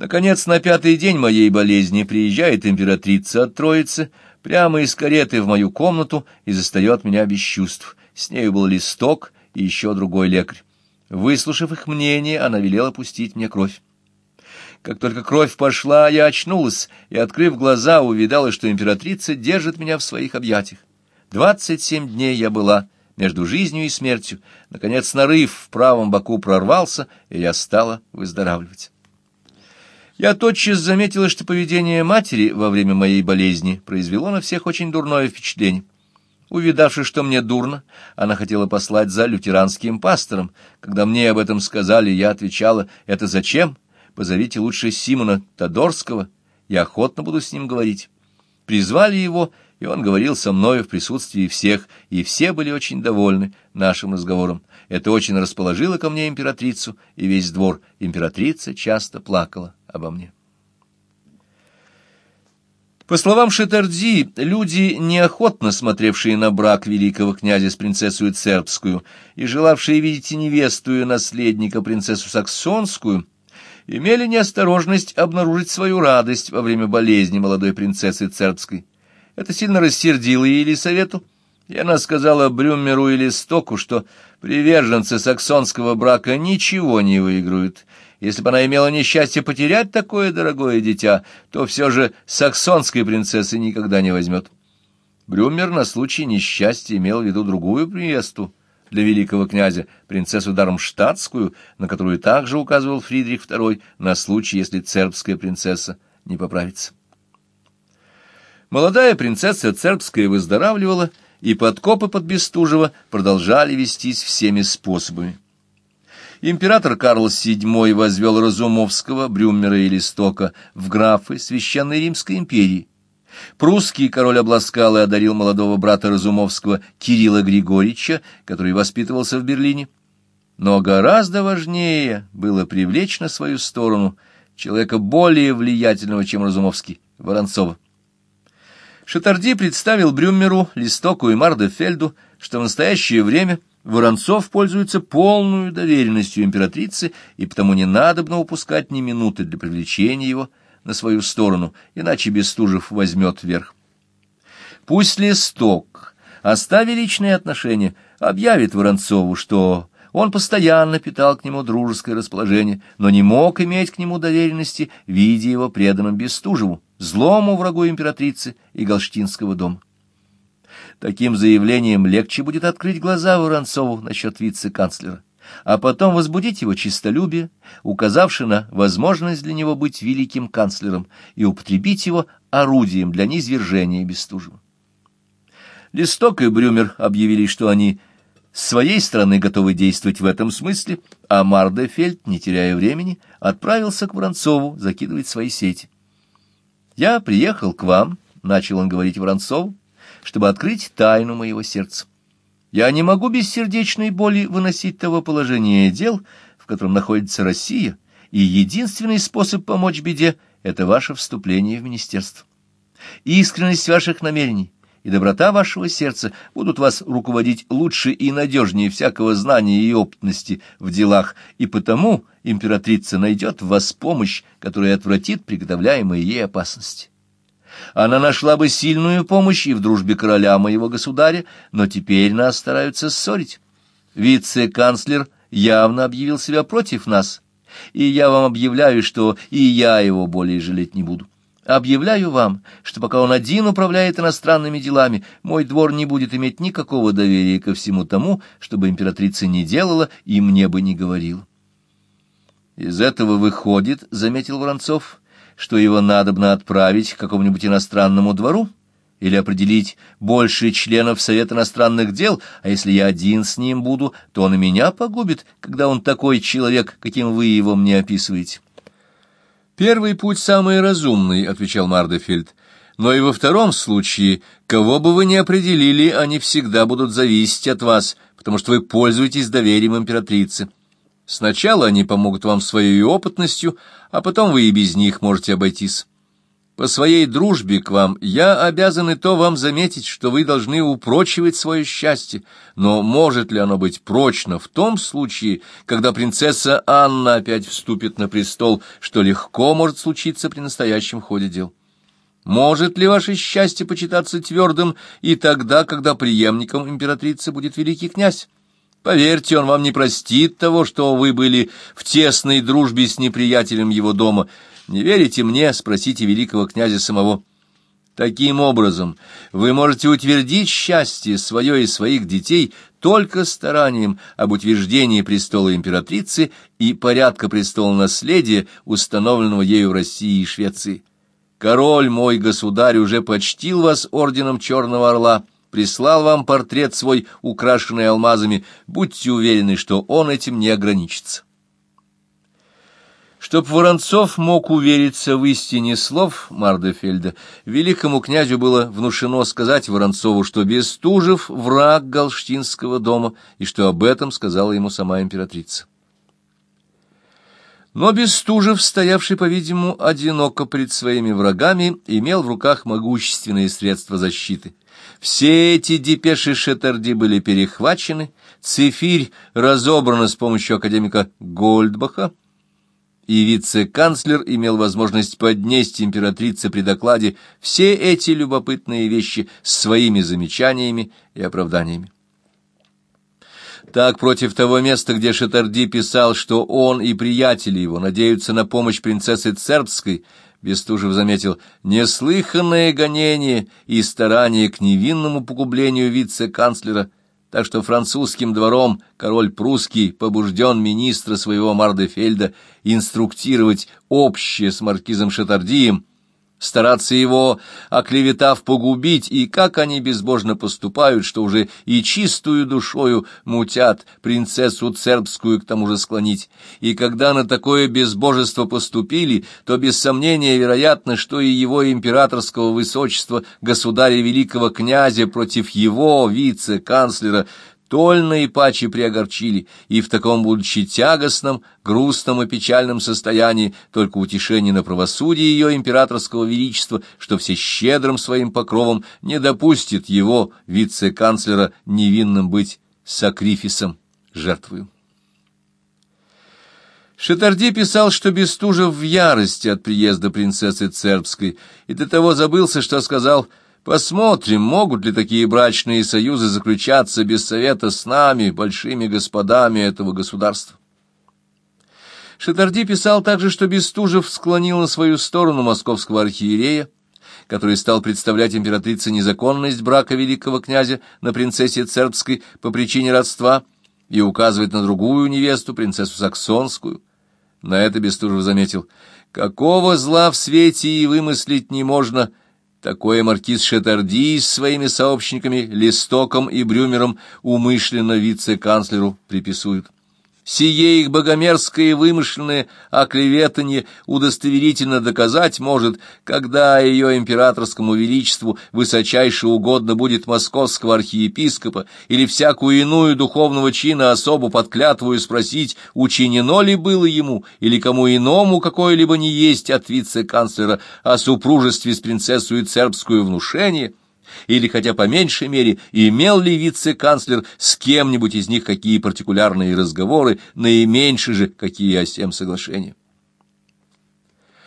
Наконец, на пятый день моей болезни приезжает императрица от Троицы прямо из кареты в мою комнату и застает меня без чувств. С нею был листок и еще другой лекарь. Выслушав их мнение, она велела пустить мне кровь. Как только кровь пошла, я очнулась и, открыв глаза, увидала, что императрица держит меня в своих объятиях. Двадцать семь дней я была между жизнью и смертью. Наконец, нарыв в правом боку прорвался, и я стала выздоравливать. Я тотчас заметила, что поведение матери во время моей болезни произвело на всех очень дурное впечатление. Увидавши, что мне дурно, она хотела послать за лютеранским пастором. Когда мне об этом сказали, я отвечала, «Это зачем? Позовите лучше Симона Тодорского, я охотно буду с ним говорить». Призвали его, и он говорил со мною в присутствии всех, и все были очень довольны нашим разговором. Это очень расположило ко мне императрицу и весь двор. Императрица часто плакала обо мне. По словам Шетарди, люди, неохотно смотревшие на брак великого князя с принцессой Цербскую и желавшие видеть невесту и наследника принцессу Саксонскую, имели неосторожность обнаружить свою радость во время болезни молодой принцессы Цербской. Это сильно рассердило Елисавету, и она сказала Брюмеру или Стоку, что приверженцы саксонского брака ничего не выиграют, если бы она имела несчастье потерять такое дорогое дитя, то все же саксонской принцессы никогда не возьмет. Брюмер на случай несчастья имел в виду другую невесту для великого князя, принцессу Дармштадтскую, на которую также указывал Фридрих II на случай, если цербская принцесса не поправится. Молодая принцесса цербская выздоравливала, и подкопы под Бестужево продолжали вестись всеми способами. Император Карл VII возвел Разумовского, Брюмера и Листока в графы Священной Римской империи. Прусский король обласкал и одарил молодого брата Разумовского Кирилла Григорьевича, который воспитывался в Берлине. Но гораздо важнее было привлечь на свою сторону человека более влиятельного, чем Разумовский, Воронцова. Шатарди представил Брюмеру, Листоку и Мардефельду, что в настоящее время – Воронцов пользуется полной доверенностью императрицы, и потому не надобно упускать ни минуты для привлечения его на свою сторону, иначе Бестужев возьмет верх. Пусть Листок, оставив личные отношения, объявит Воронцову, что он постоянно питал к нему дружеское расположение, но не мог иметь к нему доверенности, видя его преданным Бестужеву, злому врагу императрицы и Галштинского дома. Таким заявлением легче будет открыть глаза Воронцову насчет вице-канцлера, а потом возбудить его честолюбие, указавши на возможность для него быть великим канцлером и употребить его орудием для низвержения Бестужева. Листок и Брюмер объявили, что они с своей стороны готовы действовать в этом смысле, а Мардефельд, не теряя времени, отправился к Воронцову закидывать свои сети. «Я приехал к вам», — начал он говорить Воронцову, чтобы открыть тайну моего сердца. Я не могу без сердечной боли выносить того положения дел, в котором находится Россия, и единственный способ помочь беде — это ваше вступление в министерство. Искренность ваших намерений и доброта вашего сердца будут вас руководить лучше и надежнее всякого знания и опытности в делах, и потому императрица найдет в вас помощь, которая отвратит приготовляемые ей опасности. Она нашла бы сильную помощь и в дружбе короля моего государя, но теперь нас стараются ссорить. Вице-канцлер явно объявил себя против нас, и я вам объявляю, что и я его более жалеть не буду. Объявляю вам, что пока он один управляет иностранными делами, мой двор не будет иметь никакого доверия ко всему тому, чтобы императрица не делала и мне бы не говорила. Из этого выходит, — заметил Воронцов, что его надобно отправить к какому-нибудь иностранному двору или определить больше членов Совета иностранных дел, а если я один с ним буду, то он и меня погубит, когда он такой человек, каким вы его мне описываете. «Первый путь самый разумный», — отвечал Мардефельд. «Но и во втором случае, кого бы вы ни определили, они всегда будут зависеть от вас, потому что вы пользуетесь доверием императрицы». Сначала они помогут вам своей опытностью, а потом вы и без них можете обойтись. По своей дружбе к вам я обязан и то вам заметить, что вы должны упрочивать свое счастье, но может ли оно быть прочно в том случае, когда принцесса Анна опять вступит на престол, что легко может случиться при настоящем ходе дел? Может ли ваше счастье почитаться твердым и тогда, когда преемником императрицы будет великий князь? Поверьте, он вам не простит того, что вы были в тесной дружбе с неприятелем его дома, не верите мне, спросите великого князя самого. Таким образом, вы можете утвердить счастье свое и своих детей только старанием об утверждении престола императрицы и порядка престола наследия, установленного ею в России и Швеции. Король мой государь уже почтил вас орденом Черного Орла, прислал вам портрет свой, украшенный алмазами. Будьте уверены, что он этим не ограничится. Чтоб Воронцов мог увериться в истине слов Мардефельда, великому князю было внушено сказать Воронцову, что Бестужев — враг Галштинского дома, и что об этом сказала ему сама императрица. Но Бестужев, стоявший, по-видимому, одиноко пред своими врагами, имел в руках могущественные средства защиты. Все эти депеши Шетарди были перехвачены, цифирь разобрана с помощью академика Гольдбаха, и вице-канцлер имел возможность поднести императрице при докладе все эти любопытные вещи с своими замечаниями и оправданиями. Так, против того места, где Шатарди писал, что он и приятели его надеются на помощь принцессы Цербской, Бестужев заметил неслыханное гонение и старание к невинному погублению вице-канцлера — так что французским двором король прусский побужден министра своего Мардефельда инструктировать общее с маркизом Шатардием, стараться его, оклеветав, погубить, и как они безбожно поступают, что уже и чистую душою мутят принцессу цербскую к тому же склонить. И когда на такое безбожество поступили, то без сомнения вероятно, что и его императорского высочества, государя великого князя против его вице-канцлера, Тольно и паче приогорчили, и в таком, будучи тягостном, грустном и печальном состоянии, только утешение на правосудие ее императорского величества, что все щедрым своим покровом не допустит его, вице-канцлера, невинным быть сакрифисом, жертвою. Шатарди писал, что Бестужев в ярости от приезда принцессы Цербской, и до того забылся, что сказал — Посмотрим, могут ли такие брачные союзы заключаться без совета с нами, большими господами этого государства. Шатарди писал также, что Бестужев склонил на свою сторону московского архиерея, который стал представлять императрице незаконность брака великого князя на принцессе Цербской по причине родства и указывает на другую невесту, принцессу Саксонскую. На это Бестужев заметил, «Какого зла в свете и вымыслить не можно, Такое маркиз Шетарди с своими сообщниками Листоком и Брюмером умышленно вице-канцлеру приписуют. Сие их богомерзкое вымышленное оклеветанье удостоверительно доказать может, когда ее императорскому величеству высочайше угодно будет московского архиепископа или всякую иную духовного чина особу под клятвою спросить, учинено ли было ему или кому иному какое-либо не есть от вице-канцлера о супружестве с принцессой цербскую внушение — или хотя по меньшей мере имел ли вице-канцлер с кем-нибудь из них какие партикулярные разговоры, наименьше же какие о сем соглашения.